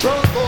Pronto.